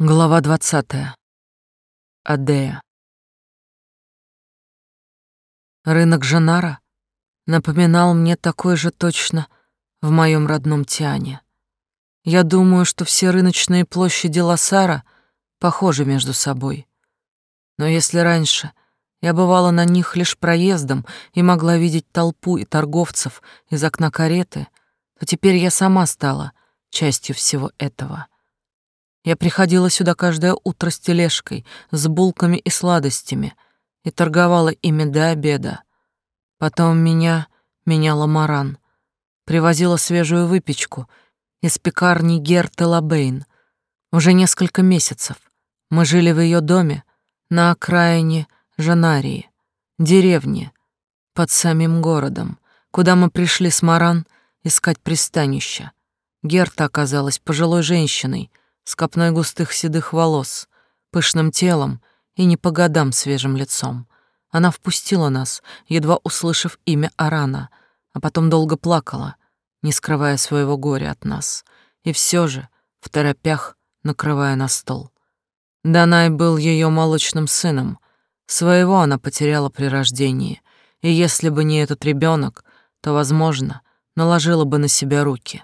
Глава двадцатая. Адея. Рынок Жанара напоминал мне такой же точно в моем родном Тиане. Я думаю, что все рыночные площади Лосара похожи между собой. Но если раньше я бывала на них лишь проездом и могла видеть толпу и торговцев из окна кареты, то теперь я сама стала частью всего этого — я приходила сюда каждое утро с тележкой, с булками и сладостями и торговала ими до обеда. Потом меня меняла Маран, привозила свежую выпечку из пекарни Герты Лабейн. Уже несколько месяцев мы жили в ее доме на окраине Жанарии, деревни, под самим городом, куда мы пришли с Маран искать пристанища. Герта оказалась пожилой женщиной, с копной густых седых волос, пышным телом и не по годам свежим лицом. Она впустила нас, едва услышав имя Арана, а потом долго плакала, не скрывая своего горя от нас, и все же, в торопях, накрывая на стол. Данай был ее молочным сыном, своего она потеряла при рождении, и если бы не этот ребенок, то, возможно, наложила бы на себя руки.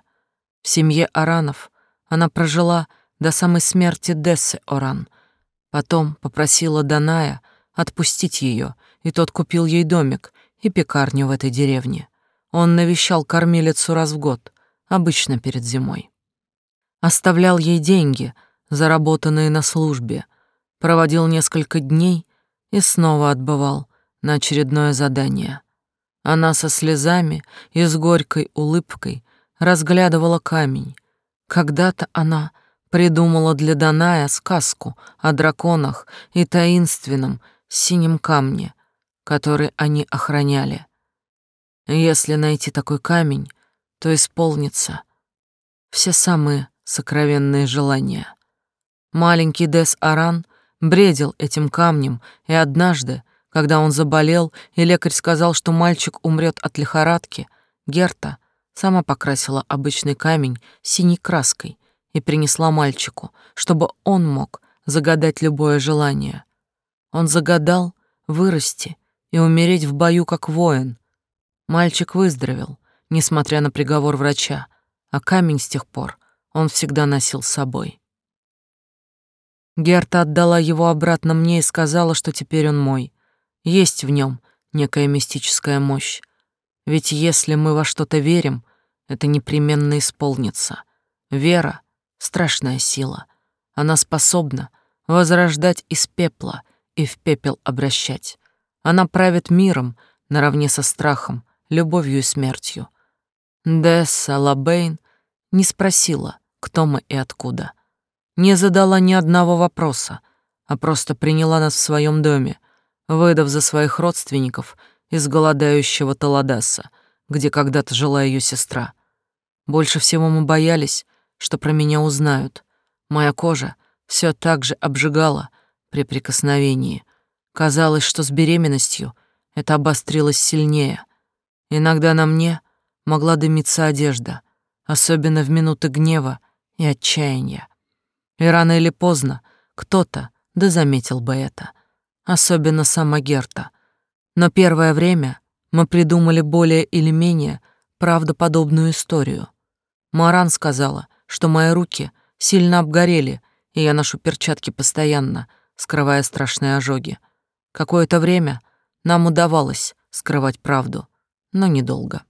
В семье Аранов она прожила до самой смерти Дессы Оран. Потом попросила Даная отпустить ее, и тот купил ей домик и пекарню в этой деревне. Он навещал кормилицу раз в год, обычно перед зимой. Оставлял ей деньги, заработанные на службе, проводил несколько дней и снова отбывал на очередное задание. Она со слезами и с горькой улыбкой разглядывала камень. Когда-то она придумала для Даная сказку о драконах и таинственном синем камне, который они охраняли. Если найти такой камень, то исполнится все самые сокровенные желания. Маленький Дес Аран бредил этим камнем, и однажды, когда он заболел, и лекарь сказал, что мальчик умрет от лихорадки, Герта сама покрасила обычный камень синей краской и принесла мальчику, чтобы он мог загадать любое желание. Он загадал вырасти и умереть в бою как воин. Мальчик выздоровел, несмотря на приговор врача, а камень с тех пор он всегда носил с собой. Герта отдала его обратно мне и сказала, что теперь он мой. Есть в нем некая мистическая мощь. Ведь если мы во что-то верим, это непременно исполнится. Вера страшная сила. Она способна возрождать из пепла и в пепел обращать. Она правит миром наравне со страхом, любовью и смертью. Герта Лабейн не спросила, кто мы и откуда. Не задала ни одного вопроса, а просто приняла нас в своем доме, выдав за своих родственников из голодающего Таладаса, где когда-то жила ее сестра. Больше всего мы боялись, что про меня узнают. Моя кожа все так же обжигала при прикосновении. Казалось, что с беременностью это обострилось сильнее. Иногда на мне могла дымиться одежда, особенно в минуты гнева и отчаяния. И рано или поздно кто-то да заметил бы это, особенно сама Герта. Но первое время мы придумали более или менее правдоподобную историю. Маран сказала, что мои руки сильно обгорели, и я ношу перчатки постоянно, скрывая страшные ожоги. Какое-то время нам удавалось скрывать правду, но недолго.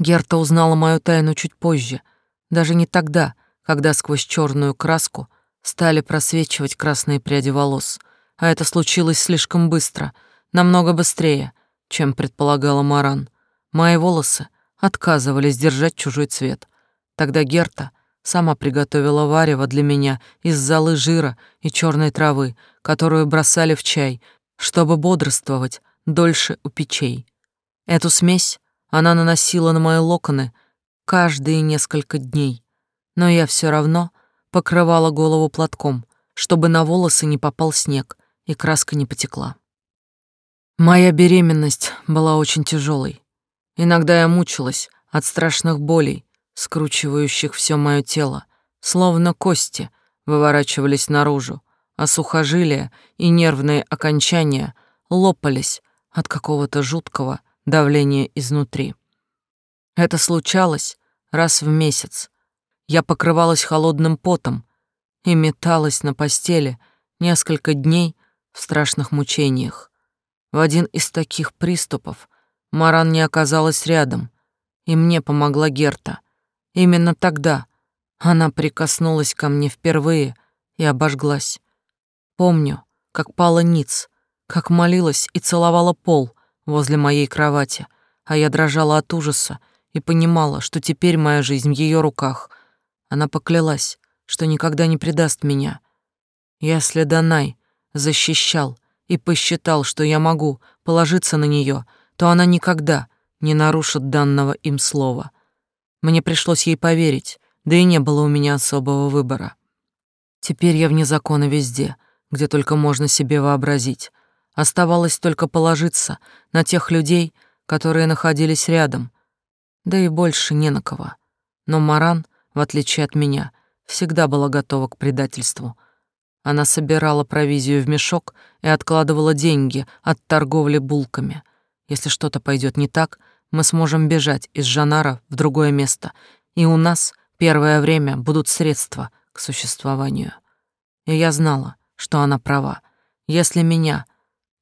Герта узнала мою тайну чуть позже, даже не тогда, когда сквозь черную краску стали просвечивать красные пряди волос, а это случилось слишком быстро, намного быстрее, чем предполагала Маран. Мои волосы отказывались держать чужой цвет — Тогда Герта сама приготовила варево для меня из золы жира и черной травы, которую бросали в чай, чтобы бодрствовать дольше у печей. Эту смесь она наносила на мои локоны каждые несколько дней, но я все равно покрывала голову платком, чтобы на волосы не попал снег и краска не потекла. Моя беременность была очень тяжелой. Иногда я мучилась от страшных болей, скручивающих все мое тело, словно кости выворачивались наружу, а сухожилия и нервные окончания лопались от какого-то жуткого давления изнутри. Это случалось раз в месяц. Я покрывалась холодным потом и металась на постели несколько дней в страшных мучениях. В один из таких приступов Маран не оказалась рядом, и мне помогла Герта. Именно тогда она прикоснулась ко мне впервые и обожглась. Помню, как пала ниц, как молилась и целовала пол возле моей кровати, а я дрожала от ужаса и понимала, что теперь моя жизнь в ее руках. Она поклялась, что никогда не предаст меня. Если Данай защищал и посчитал, что я могу положиться на нее, то она никогда не нарушит данного им слова. Мне пришлось ей поверить, да и не было у меня особого выбора. Теперь я вне закона везде — где только можно себе вообразить. Оставалось только положиться на тех людей, которые находились рядом, да и больше не на кого. Но Маран, в отличие от меня, всегда была готова к предательству. Она собирала провизию в мешок и откладывала деньги от торговли булками. Если что-то пойдет не так, мы сможем бежать из Жанара в другое место, и у нас первое время будут средства к существованию. И я знала, что она права. Если меня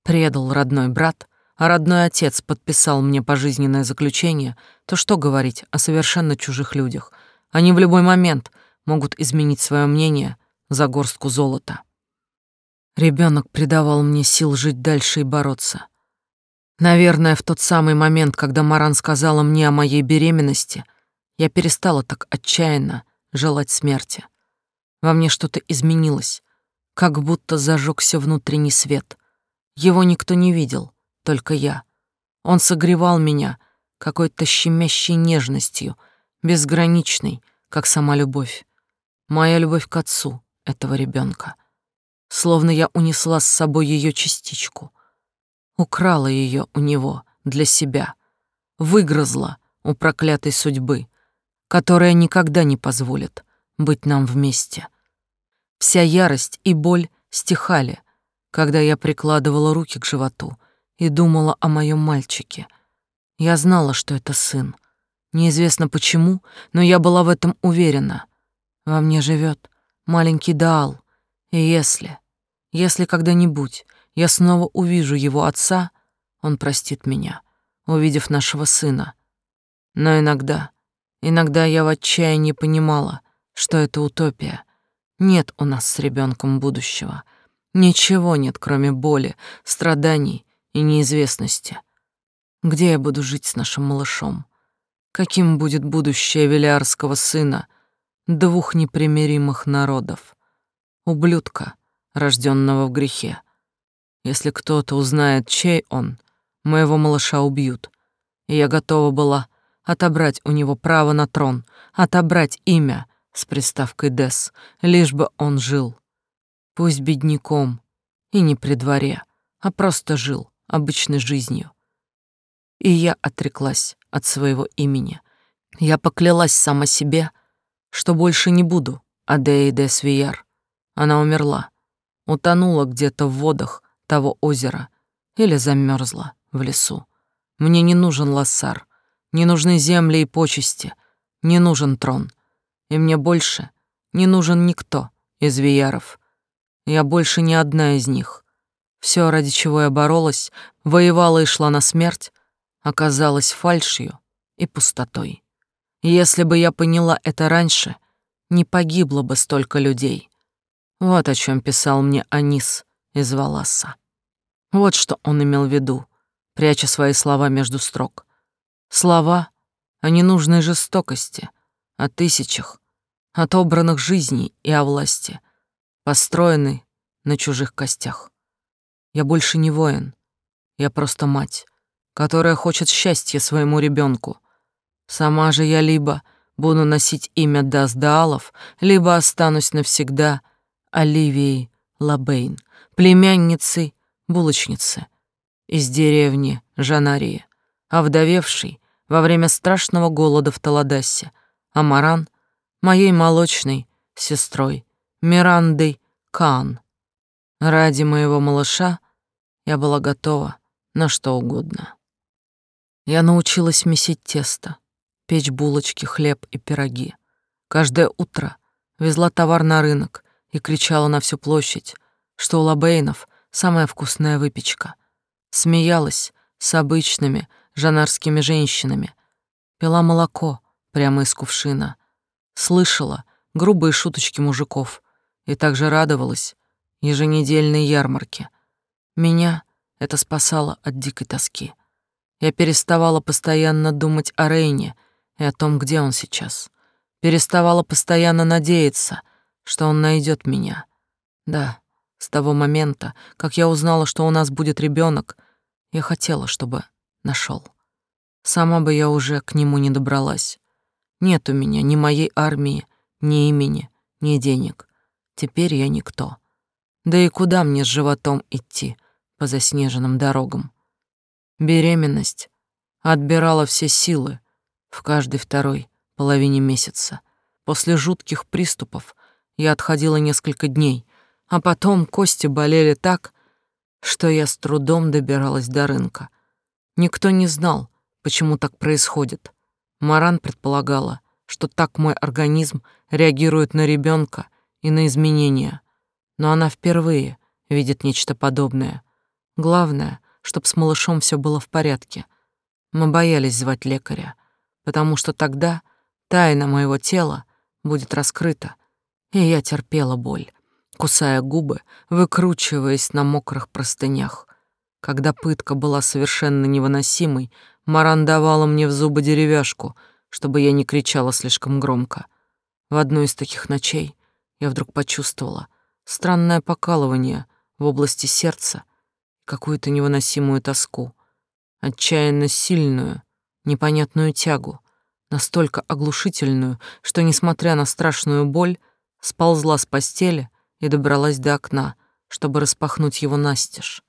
предал родной брат, а родной отец подписал мне пожизненное заключение, то что говорить о совершенно чужих людях? Они в любой момент могут изменить свое мнение за горстку золота. Ребенок придавал мне сил жить дальше и бороться. Наверное, в тот самый момент, когда Маран сказала мне о моей беременности, я перестала так отчаянно желать смерти. Во мне что-то изменилось, как будто зажегся внутренний свет. Его никто не видел, только я. Он согревал меня какой-то щемящей нежностью, безграничной, как сама любовь. Моя любовь к отцу этого ребенка. Словно я унесла с собой ее частичку, украла ее у него для себя, выгрызла у проклятой судьбы, которая никогда не позволит быть нам вместе. Вся ярость и боль стихали, когда я прикладывала руки к животу и думала о моем мальчике. Я знала, что это сын. Неизвестно почему, но я была в этом уверена. Во мне живет маленький Даал, и если, если когда-нибудь я снова увижу его отца, он простит меня, увидев нашего сына. Но иногда, иногда я в отчаянии понимала, что это утопия, нет у нас с ребенком будущего. Ничего нет, кроме боли, страданий и неизвестности. Где я буду жить с нашим малышом? Каким будет будущее велиарского сына двух непримиримых народов? Ублюдка, рожденного в грехе. Если кто-то узнает, чей он, моего малыша убьют. И я готова была отобрать у него право на трон, отобрать имя — с приставкой «дес», лишь бы он жил. Пусть бедняком и не при дворе, а просто жил обычной жизнью. И я отреклась от своего имени. Я поклялась сама себе, что больше не буду Адеи де Свияр. Она умерла, утонула где-то в водах того озера или замерзла в лесу. Мне не нужен лассар, не нужны земли и почести, не нужен трон и мне больше не нужен никто из вияров. Я больше не одна из них. Все, ради чего я боролась, воевала и шла на смерть, оказалось фальшью и пустотой. Если бы я поняла это раньше, не погибло бы столько людей. Вот о чем писал мне Анис из Валаса. Вот что он имел в виду, пряча свои слова между строк. Слова о ненужной жестокости, о тысячах, отобранных жизней и о власти, построенной на чужих костях. Я больше не воин, я просто мать, которая хочет счастья своему ребенку. Сама же я либо буду носить имя Даздаалов, либо останусь навсегда Оливией Лабейн, племянницей булочницы из деревни Жанарии, овдовевшей во время страшного голода в Таладасе, а Маран — моей молочной сестрой, Мирандой Кан. Ради моего малыша я была готова на что угодно. Я научилась месить тесто, печь булочки, хлеб и пироги. Каждое утро везла товар на рынок и кричала на всю площадь, что у Лабейнов самая вкусная выпечка. Смеялась с обычными жанарскими женщинами, пила молоко прямо из кувшина, слышала грубые шуточки мужиков и также радовалась еженедельной ярмарке. Меня это спасало от дикой тоски. Я переставала постоянно думать о Рейне и о том, где он сейчас. Переставала постоянно надеяться, что он найдет меня. Да, с того момента, как я узнала, что у нас будет ребенок, я хотела, чтобы нашел. Сама бы я уже к нему не добралась. Нет у меня ни моей армии, ни имени, ни денег. Теперь я никто. Да и куда мне с животом идти по заснеженным дорогам? Беременность отбирала все силы в каждой второй половине месяца. После жутких приступов я отходила несколько дней, а потом кости болели так, что я с трудом добиралась до рынка. Никто не знал, почему так происходит. Маран предполагала, что так мой организм реагирует на ребенка и на изменения. Но она впервые видит нечто подобное. Главное, чтобы с малышом все было в порядке. Мы боялись звать лекаря, потому что тогда тайна моего тела будет раскрыта, и я терпела боль, кусая губы, выкручиваясь на мокрых простынях. Когда пытка была совершенно невыносимой, Маран давала мне в зубы деревяшку, чтобы я не кричала слишком громко. В одну из таких ночей я вдруг почувствовала странное покалывание в области сердца какую-то невыносимую тоску, отчаянно сильную, непонятную тягу, настолько оглушительную, что, несмотря на страшную боль, сползла с постели и добралась до окна, чтобы распахнуть его настежь.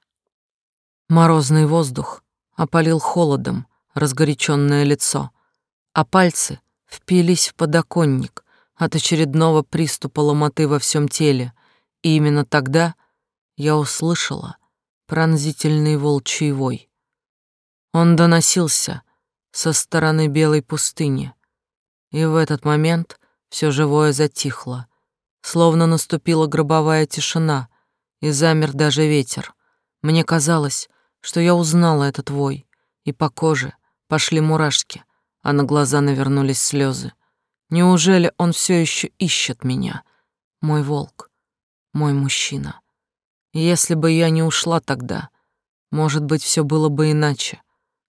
Морозный воздух опалил холодом разгоряченное лицо, а пальцы впились в подоконник от очередного приступа ломоты во всем теле, и именно тогда я услышала — пронзительный волчий вой. Он доносился со стороны белой пустыни, и в этот момент все живое затихло, словно наступила гробовая тишина, и замер даже ветер. Мне казалось, что я узнала этот вой, и по коже пошли мурашки, а на глаза навернулись слезы. Неужели он все еще ищет меня? Мой волк, мой мужчина. Если бы я не ушла тогда, может быть, все было бы иначе.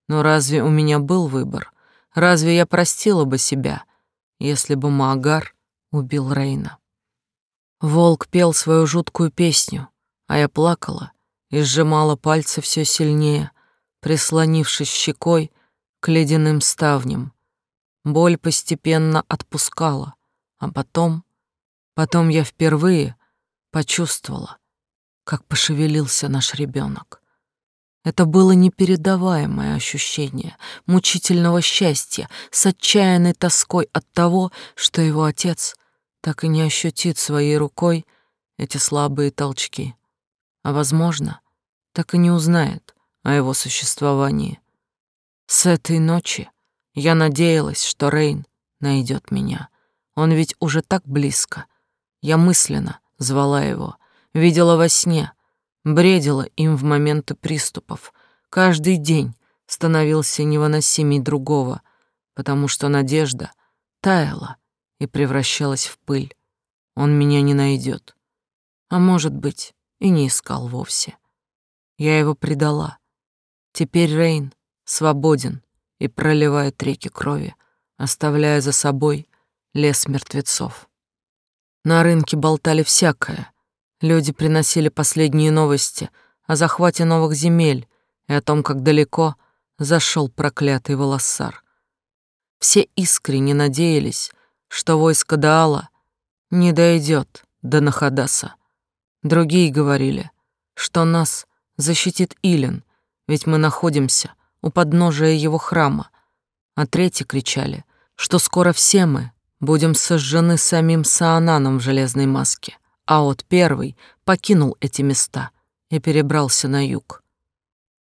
Но разве у меня был выбор? Разве я простила бы себя, если бы Маагар убил Рейна? Волк пел свою жуткую песню, а я плакала и сжимала пальцы все сильнее, прислонившись щекой к ледяным ставням. Боль постепенно отпускала, а потом, потом я впервые почувствовала, как пошевелился наш ребенок. Это было непередаваемое ощущение мучительного счастья с отчаянной тоской от того, что его отец так и не ощутит своей рукой эти слабые толчки, а, возможно, так и не узнает о его существовании. С этой ночи я надеялась, что Рейн найдет меня. Он ведь уже так близко. Я мысленно звала его — видела во сне, бредила им в моменты приступов. Каждый день становился невыносимей другого, потому что надежда таяла и превращалась в пыль. Он меня не найдет. А может быть, и не искал вовсе. Я его предала. Теперь Рейн свободен и проливает реки крови, оставляя за собой лес мертвецов. На рынке болтали всякое, Люди приносили последние новости о захвате новых земель и о том, как далеко зашел проклятый Волоссар. Все искренне надеялись, что войско Даала не дойдет до Нахадаса. Другие говорили, что нас защитит Илен, ведь мы находимся у подножия его храма, а третьи кричали, что скоро все мы будем сожжены самим Саананом в железной маске — а от первый покинул эти места и перебрался на юг.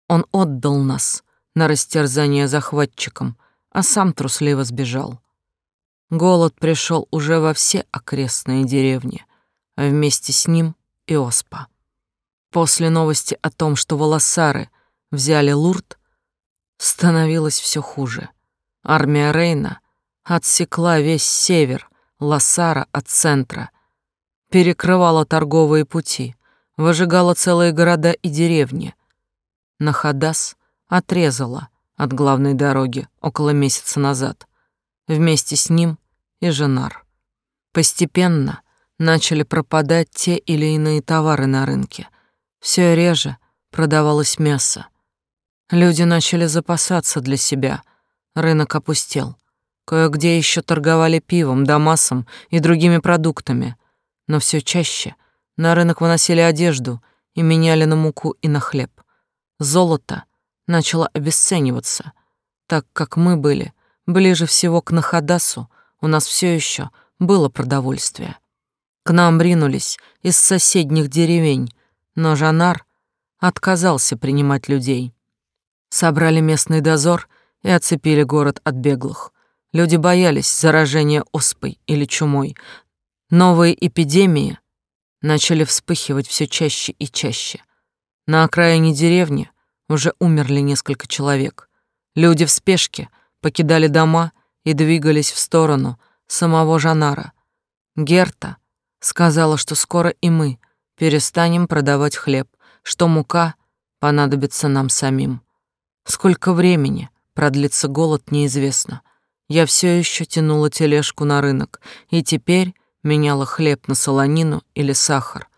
Он отдал нас на растерзание захватчикам, а сам трусливо сбежал. Голод пришел уже во все окрестные деревни, а вместе с ним и оспа. После новости о том, что волосары взяли Лурд, становилось все хуже. Армия Рейна отсекла весь север Лассара от центра, перекрывала торговые пути, выжигала целые города и деревни. Нахадас отрезала от главной дороги около месяца назад. Вместе с ним и Женар. Постепенно начали пропадать те или иные товары на рынке. Все реже продавалось мясо. Люди начали запасаться для себя. Рынок опустел. Кое-где еще торговали пивом, дамасом и другими продуктами. Но все чаще на рынок выносили одежду и меняли на муку и на хлеб. Золото начало обесцениваться, так как мы были ближе всего к Нахадасу, у нас все еще было продовольствие. К нам ринулись из соседних деревень, но Жанар отказался принимать людей. Собрали местный дозор и оцепили город от беглых. Люди боялись заражения оспой или чумой. Новые эпидемии начали вспыхивать все чаще и чаще. На окраине деревни уже умерли несколько человек. Люди в спешке покидали дома и двигались в сторону самого Жанара. Герта сказала, что скоро и мы перестанем продавать хлеб, что мука понадобится нам самим. Сколько времени продлится голод, неизвестно. Я все еще тянула тележку на рынок и теперь меняла хлеб на солонину или сахар.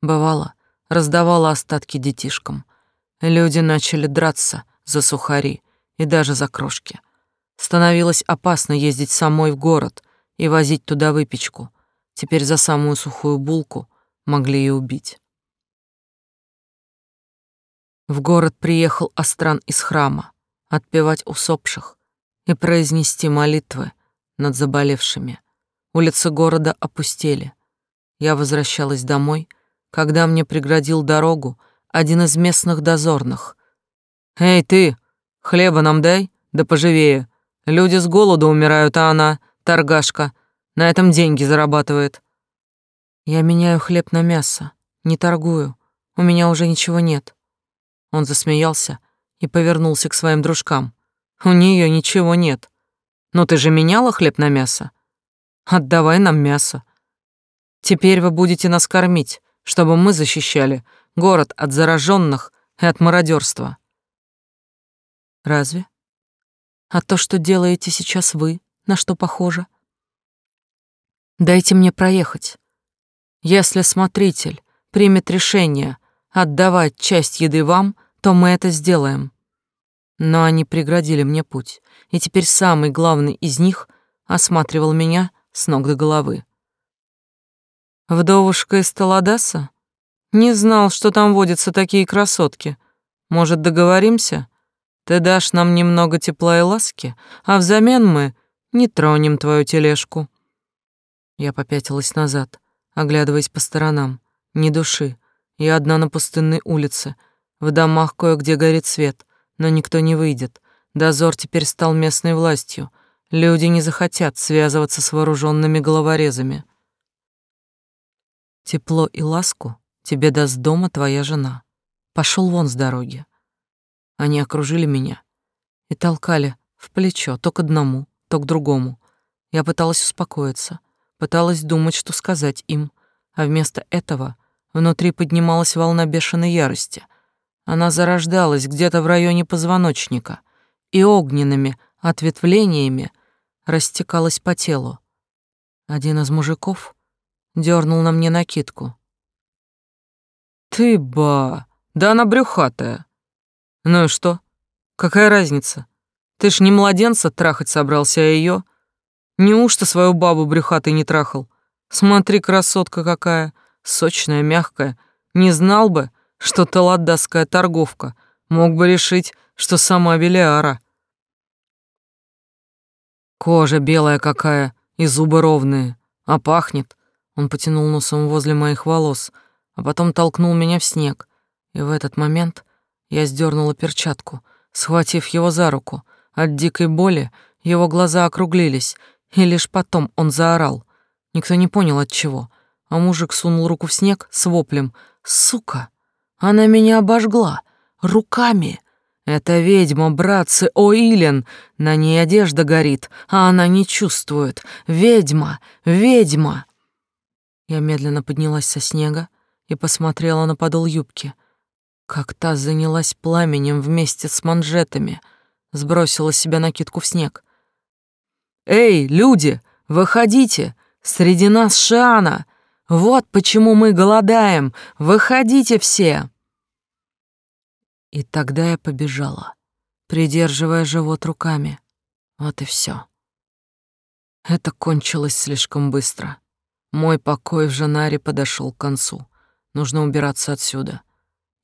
Бывало, раздавала остатки детишкам. Люди начали драться за сухари и даже за крошки. Становилось опасно ездить самой в город и возить туда выпечку. Теперь за самую сухую булку могли и убить. В город приехал Астран из храма отпевать усопших и произнести молитвы над заболевшими. Улицы города опустели. Я возвращалась домой, когда мне преградил дорогу один из местных дозорных. «Эй, ты, хлеба нам дай, да поживее. Люди с голоду умирают, а она, торгашка, на этом деньги зарабатывает». «Я меняю хлеб на мясо, не торгую, у меня уже ничего нет». Он засмеялся и повернулся к своим дружкам. «У нее ничего нет. Но ты же меняла хлеб на мясо? Отдавай нам мясо. Теперь вы будете нас кормить, чтобы мы защищали город от зараженных и от мародерства. Разве? А то, что делаете сейчас вы, на что похоже? Дайте мне проехать. Если смотритель примет решение отдавать часть еды вам, то мы это сделаем. Но они преградили мне путь, и теперь самый главный из них осматривал меня с ног до головы. Вдовушка из Таладаса? Не знал, что там водятся такие красотки. Может, договоримся? Ты дашь нам немного тепла и ласки, а взамен мы не тронем твою тележку. Я попятилась назад, оглядываясь по сторонам. Ни души. Я одна на пустынной улице. В домах кое-где горит свет, но никто не выйдет. Дозор теперь стал местной властью. Люди не захотят связываться с вооруженными головорезами. Тепло и ласку тебе даст дома твоя жена. Пошел вон с дороги. Они окружили меня и толкали в плечо то к одному, то к другому. Я пыталась успокоиться, пыталась думать, что сказать им, а вместо этого внутри поднималась волна бешеной ярости. Она зарождалась где-то в районе позвоночника и огненными ответвлениями растекалась по телу. Один из мужиков дернул на мне накидку. «Ты ба! Да она брюхатая!» «Ну и что? Какая разница? Ты ж не младенца трахать собрался, а ее. Неужто свою бабу брюхатой не трахал? Смотри, красотка какая, сочная, мягкая. Не знал бы, что ты ладдасская торговка. Мог бы решить, что сама Велиара. Кожа белая какая и зубы ровные, а пахнет. Он потянул носом возле моих волос, а потом толкнул меня в снег. И в этот момент я сдернула перчатку, схватив его за руку. От дикой боли его глаза округлились, и лишь потом он заорал. Никто не понял от чего, а мужик сунул руку в снег с воплем «Сука! Она меня обожгла! Руками!» «Это ведьма, братцы, Оилен! На ней одежда горит, а она не чувствует! Ведьма! Ведьма!» Я медленно поднялась со снега и посмотрела на подол юбки. Как та занялась пламенем вместе с манжетами, сбросила себя накидку в снег. «Эй, люди, выходите! Среди нас Шиана! Вот почему мы голодаем! Выходите все!» И тогда я побежала, придерживая живот руками. Вот и все. Это кончилось слишком быстро. Мой покой в Жанаре подошел к концу. Нужно убираться отсюда.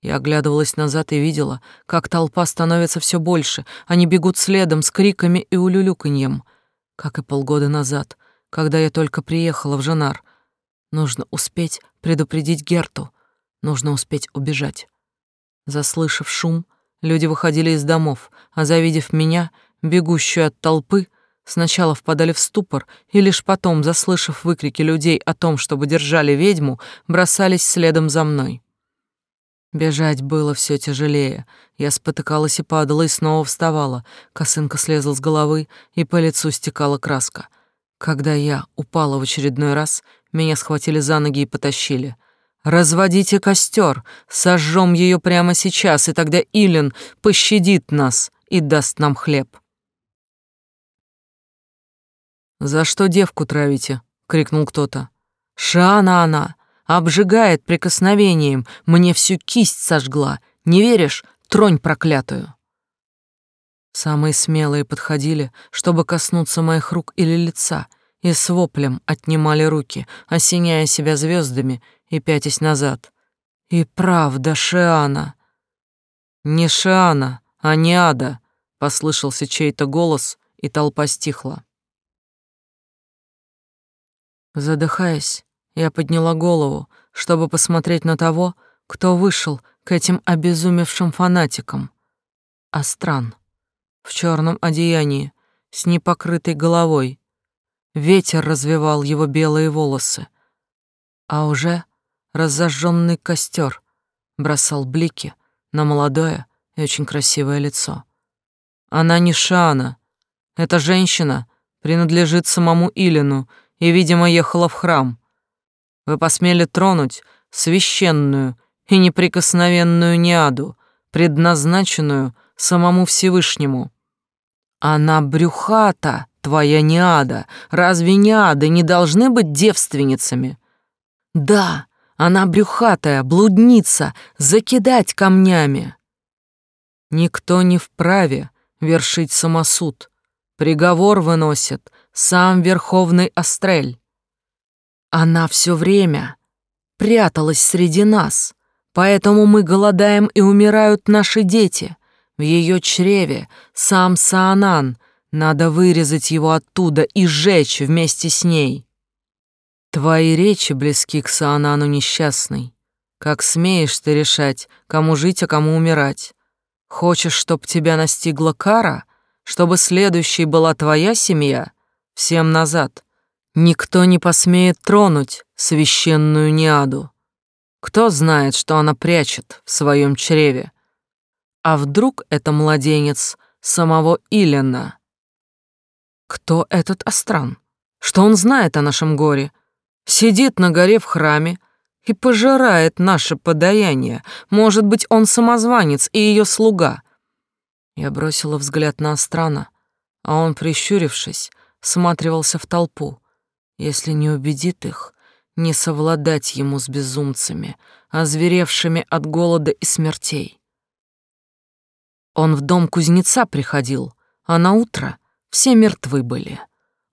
Я оглядывалась назад и видела, как толпа становится все больше. Они бегут следом с криками и улюлюканьем. Как и полгода назад, когда я только приехала в Жанар. Нужно успеть предупредить Герту. Нужно успеть убежать. Заслышав шум, люди выходили из домов, а завидев меня, бегущую от толпы, сначала впадали в ступор и лишь потом, заслышав выкрики людей о том, чтобы держали ведьму, бросались следом за мной. Бежать было все тяжелее. Я спотыкалась и падала, и снова вставала. Косынка слезла с головы, и по лицу стекала краска. Когда я упала в очередной раз, меня схватили за ноги и потащили — Разводите костер, сожжем ее прямо сейчас, и тогда Илен пощадит нас и даст нам хлеб. «За что девку травите?» — крикнул кто-то. «Шана она! Обжигает прикосновением, мне всю кисть сожгла. Не веришь? Тронь проклятую!» Самые смелые подходили, чтобы коснуться моих рук или лица, и с воплем отнимали руки, осеняя себя звездами и пятясь назад. «И правда, Шиана!» «Не Шиана, а не Ада!» — послышался чей-то голос, и толпа стихла. Задыхаясь, я подняла голову, чтобы посмотреть на того, кто вышел к этим обезумевшим фанатикам. Астран в черном одеянии, с непокрытой головой. Ветер развивал его белые волосы. А уже разожженный костер бросал блики на молодое и очень красивое лицо. Она не Шана. Эта женщина принадлежит самому Илину и, видимо, ехала в храм. Вы посмели тронуть священную и неприкосновенную Неаду, предназначенную самому Всевышнему. Она брюхата, твоя Неада. Разве Неады не должны быть девственницами? Да, она брюхатая, блудница, закидать камнями. Никто не вправе вершить самосуд. Приговор выносит сам Верховный Астрель. Она все время пряталась среди нас, поэтому мы голодаем и умирают наши дети. В ее чреве сам Саанан, надо вырезать его оттуда и сжечь вместе с ней. Твои речи близки к Саанану несчастный. Как смеешь ты решать, кому жить, а кому умирать? Хочешь, чтоб тебя настигла кара, чтобы следующей была твоя семья? Всем назад. Никто не посмеет тронуть священную Неаду. Кто знает, что она прячет в своем чреве? А вдруг это младенец самого Илена? Кто этот Астран? Что он знает о нашем горе? сидит на горе в храме и пожирает наше подаяние. Может быть, он самозванец и ее слуга. Я бросила взгляд на Астрана, а он, прищурившись, всматривался в толпу. Если не убедит их, не совладать ему с безумцами, озверевшими от голода и смертей. Он в дом кузнеца приходил, а на утро все мертвы были.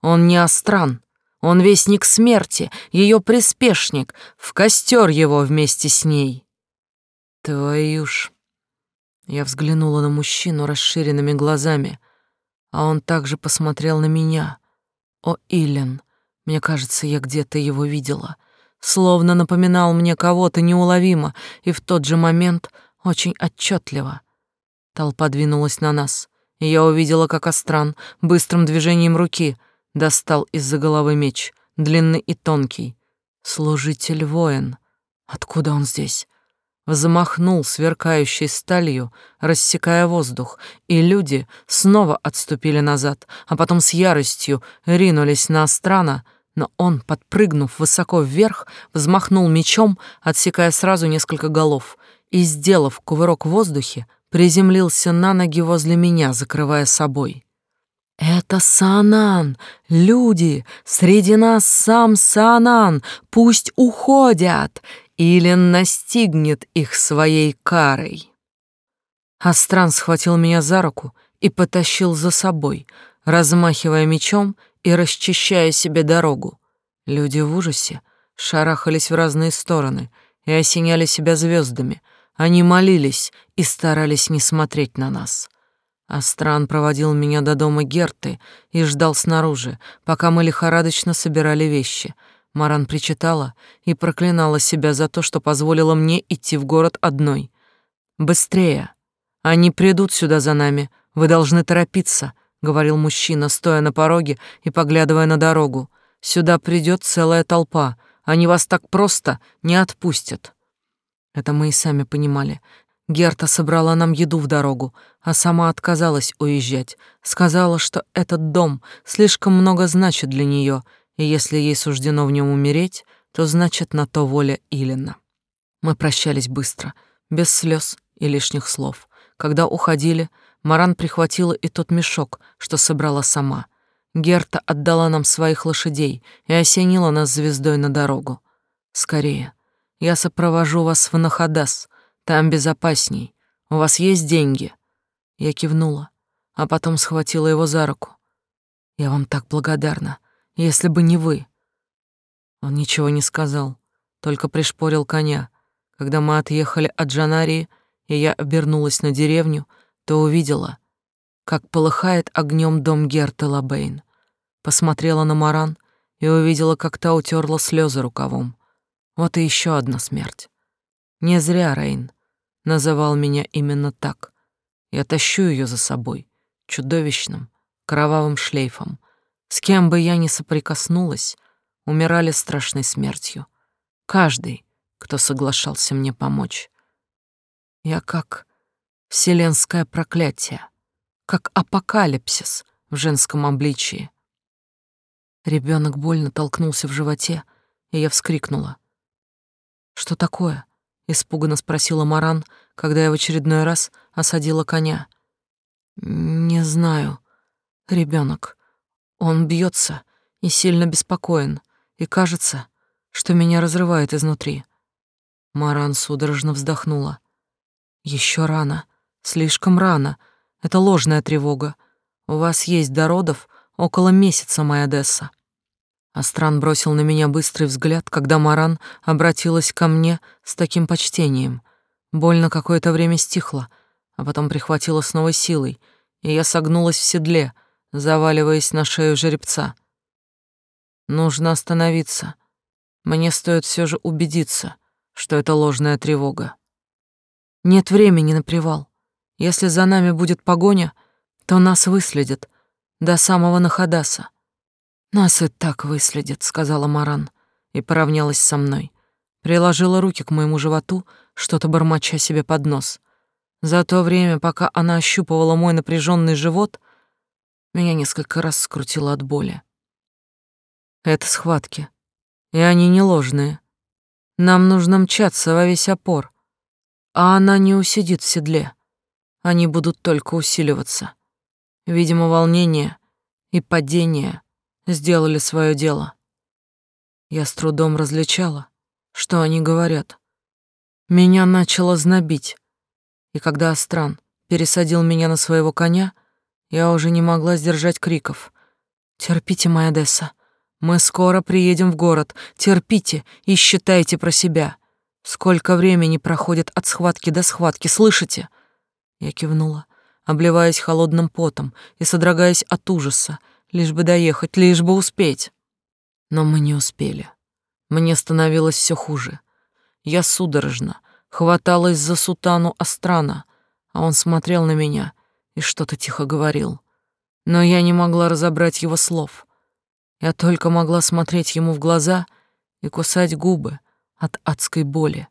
Он не Астран, он вестник смерти, ее приспешник, в костер его вместе с ней. Твою ж... Я взглянула на мужчину расширенными глазами, а он также посмотрел на меня. О, Илен, мне кажется, я где-то его видела. словно напоминал мне кого-то неуловимо и в тот же момент очень отчетливо. Толпа двинулась на нас, и я увидела, как Астран быстрым движением руки достал из-за головы меч, длинный и тонкий. Служитель-воин. Откуда он здесь? Взмахнул сверкающей сталью, рассекая воздух, и люди снова отступили назад, а потом с яростью ринулись на Астрана, но он, подпрыгнув высоко вверх, взмахнул мечом, отсекая сразу несколько голов, и, сделав кувырок в воздухе, приземлился на ноги возле меня, закрывая собой. «Это Санан! Люди! Среди нас сам Санан! Пусть уходят! Или настигнет их своей карой!» Астран схватил меня за руку и потащил за собой, размахивая мечом и расчищая себе дорогу. Люди в ужасе шарахались в разные стороны и осеняли себя звездами. Они молились и старались не смотреть на нас. Астран проводил меня до дома Герты и ждал снаружи, пока мы лихорадочно собирали вещи. Маран причитала и проклинала себя за то, что позволила мне идти в город одной. «Быстрее! Они придут сюда за нами. Вы должны торопиться», — говорил мужчина, стоя на пороге и поглядывая на дорогу. «Сюда придет целая толпа. Они вас так просто не отпустят». Это мы и сами понимали. Герта собрала нам еду в дорогу, а сама отказалась уезжать. Сказала, что этот дом слишком много значит для нее, и если ей суждено в нем умереть, то значит на то воля Илина. Мы прощались быстро, без слез и лишних слов. Когда уходили, Маран прихватила и тот мешок, что собрала сама. Герта отдала нам своих лошадей и осенила нас звездой на дорогу. «Скорее, я сопровожу вас в Нахадас», там безопасней. У вас есть деньги?» Я кивнула, а потом схватила его за руку. «Я вам так благодарна. Если бы не вы...» Он ничего не сказал, только пришпорил коня. Когда мы отъехали от Жанарии, и я обернулась на деревню, то увидела, как полыхает огнем дом Герты Лабейн. Посмотрела на Маран и увидела, как та утерла слезы рукавом. Вот и еще одна смерть. Не зря, Рейн называл меня именно так. Я тащу ее за собой, чудовищным, кровавым шлейфом. С кем бы я ни соприкоснулась, умирали страшной смертью. Каждый, кто соглашался мне помочь. Я как вселенское проклятие, как апокалипсис в женском обличии. Ребенок больно толкнулся в животе, и я вскрикнула. «Что такое?» испуганно спросила Маран, когда я в очередной раз осадила коня. Не знаю. Ребенок. Он бьется и сильно беспокоен, и кажется, что меня разрывает изнутри. Маран судорожно вздохнула. Еще рано, слишком рано. Это ложная тревога. У вас есть до родов около месяца, моя Десса. Астран бросил на меня быстрый взгляд, когда Маран обратилась ко мне с таким почтением. Больно какое-то время стихло, а потом прихватила с новой силой, и я согнулась в седле, заваливаясь на шею жеребца. Нужно остановиться. Мне стоит все же убедиться, что это ложная тревога. Нет времени на привал. Если за нами будет погоня, то нас выследят до самого Нахадаса. «Нас и так выследят», — сказала Маран и поравнялась со мной. Приложила руки к моему животу, что-то бормоча себе под нос. За то время, пока она ощупывала мой напряженный живот, меня несколько раз скрутило от боли. Это схватки, и они не ложные. Нам нужно мчаться во весь опор, а она не усидит в седле. Они будут только усиливаться. Видимо, волнение и падение сделали свое дело. Я с трудом различала, что они говорят. Меня начало знобить, и когда Астран пересадил меня на своего коня, я уже не могла сдержать криков. «Терпите, моя Десса, мы скоро приедем в город, терпите и считайте про себя. Сколько времени проходит от схватки до схватки, слышите?» Я кивнула, обливаясь холодным потом и содрогаясь от ужаса, лишь бы доехать, лишь бы успеть. Но мы не успели. Мне становилось все хуже. Я судорожно хваталась за сутану Астрана, а он смотрел на меня и что-то тихо говорил. Но я не могла разобрать его слов. Я только могла смотреть ему в глаза и кусать губы от адской боли.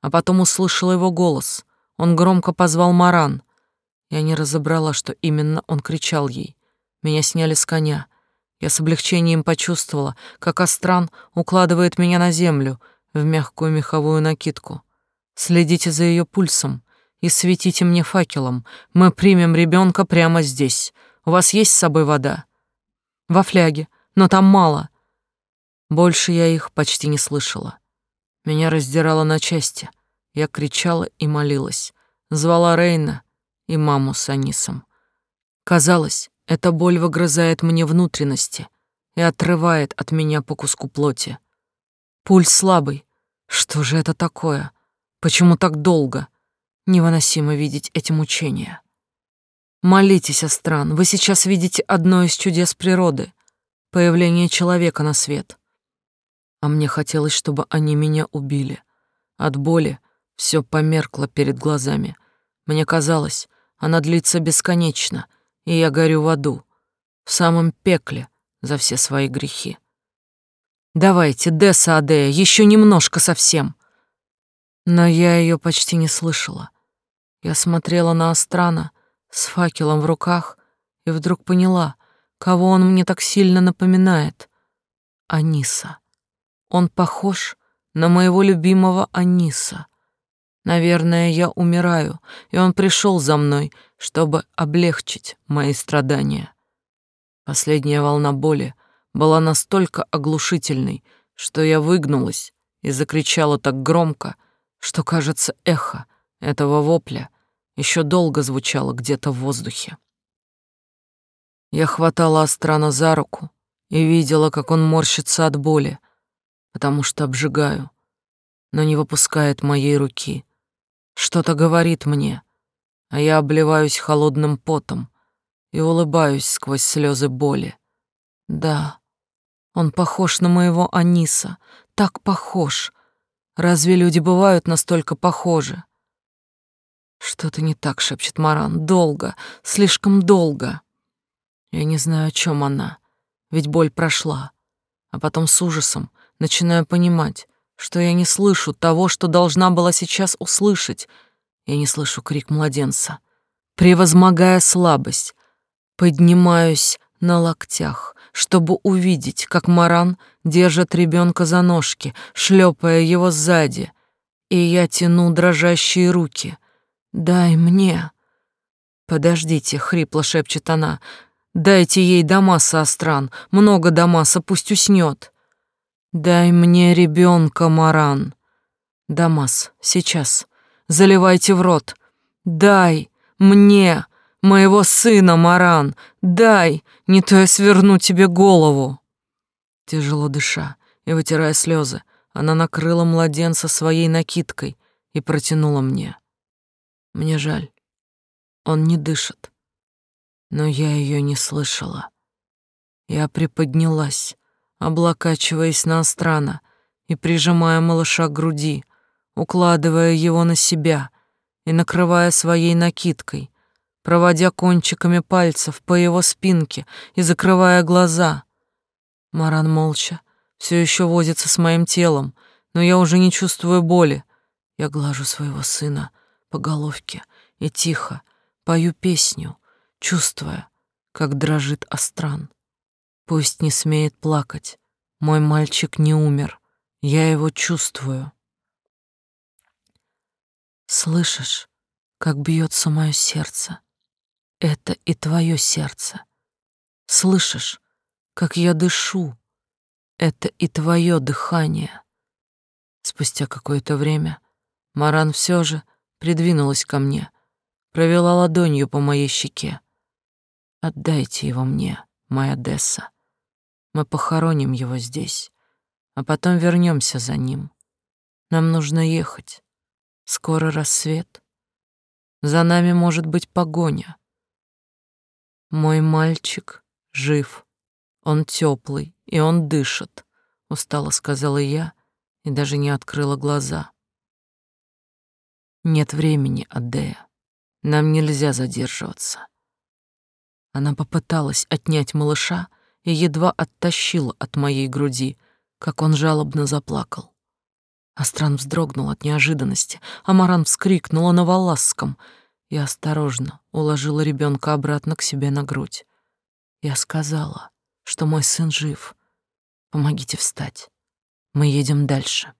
А потом услышала его голос. Он громко позвал Маран. Я не разобрала, что именно он кричал ей. Меня сняли с коня. Я с облегчением почувствовала, как Астран укладывает меня на землю в мягкую меховую накидку. Следите за ее пульсом и светите мне факелом. Мы примем ребенка прямо здесь. У вас есть с собой вода? Во фляге, но там мало. Больше я их почти не слышала. Меня раздирало на части. Я кричала и молилась. Звала Рейна и маму с Анисом. Казалось, эта боль выгрызает мне внутренности и отрывает от меня по куску плоти. Пульс слабый. Что же это такое? Почему так долго? Невыносимо видеть эти мучения. Молитесь, Астран, вы сейчас видите одно из чудес природы — появление человека на свет. А мне хотелось, чтобы они меня убили. От боли все померкло перед глазами. Мне казалось, она длится бесконечно — и я горю в аду, в самом пекле за все свои грехи. Давайте, Десса Адея, еще немножко совсем. Но я ее почти не слышала. Я смотрела на Астрана с факелом в руках и вдруг поняла, кого он мне так сильно напоминает. Аниса. Он похож на моего любимого Аниса. Наверное, я умираю, и он пришел за мной, чтобы облегчить мои страдания. Последняя волна боли была настолько оглушительной, что я выгнулась и закричала так громко, что, кажется, эхо этого вопля еще долго звучало где-то в воздухе. Я хватала Астрана за руку и видела, как он морщится от боли, потому что обжигаю, но не выпускает моей руки — что-то говорит мне, а я обливаюсь холодным потом и улыбаюсь сквозь слезы боли. Да, он похож на моего Аниса, так похож. Разве люди бывают настолько похожи? Что-то не так, шепчет Маран. Долго, слишком долго. Я не знаю, о чем она, ведь боль прошла. А потом с ужасом начинаю понимать, что я не слышу того, что должна была сейчас услышать. Я не слышу крик младенца. Превозмогая слабость, поднимаюсь на локтях, чтобы увидеть, как Маран держит ребенка за ножки, шлепая его сзади, и я тяну дрожащие руки. «Дай мне!» «Подождите», — хрипло шепчет она, — «дайте ей Дамаса, Астран, много Дамаса, пусть уснет». Дай мне ребенка, Маран. Дамас, сейчас. Заливайте в рот. Дай мне моего сына, Маран. Дай, не то я сверну тебе голову. Тяжело дыша и вытирая слезы, она накрыла младенца своей накидкой и протянула мне. Мне жаль. Он не дышит. Но я ее не слышала. Я приподнялась, облокачиваясь на Астрана и прижимая малыша к груди, укладывая его на себя и накрывая своей накидкой, проводя кончиками пальцев по его спинке и закрывая глаза. Маран молча все еще возится с моим телом, но я уже не чувствую боли. Я глажу своего сына по головке и тихо пою песню, чувствуя, как дрожит Астран. Пусть не смеет плакать. Мой мальчик не умер. Я его чувствую. Слышишь, как бьется мое сердце? Это и твое сердце. Слышишь, как я дышу? Это и твое дыхание. Спустя какое-то время Маран все же придвинулась ко мне, провела ладонью по моей щеке. Отдайте его мне, моя Десса. Мы похороним его здесь, а потом вернемся за ним. Нам нужно ехать. Скоро рассвет. За нами может быть погоня. Мой мальчик жив. Он теплый, и он дышит. устало сказала я и даже не открыла глаза. Нет времени, Адея. Нам нельзя задерживаться. Она попыталась отнять малыша и едва оттащила от моей груди, как он жалобно заплакал. Астран вздрогнул от неожиданности, а Маран вскрикнула на валласском и осторожно уложила ребенка обратно к себе на грудь. Я сказала, что мой сын жив. Помогите встать. Мы едем дальше.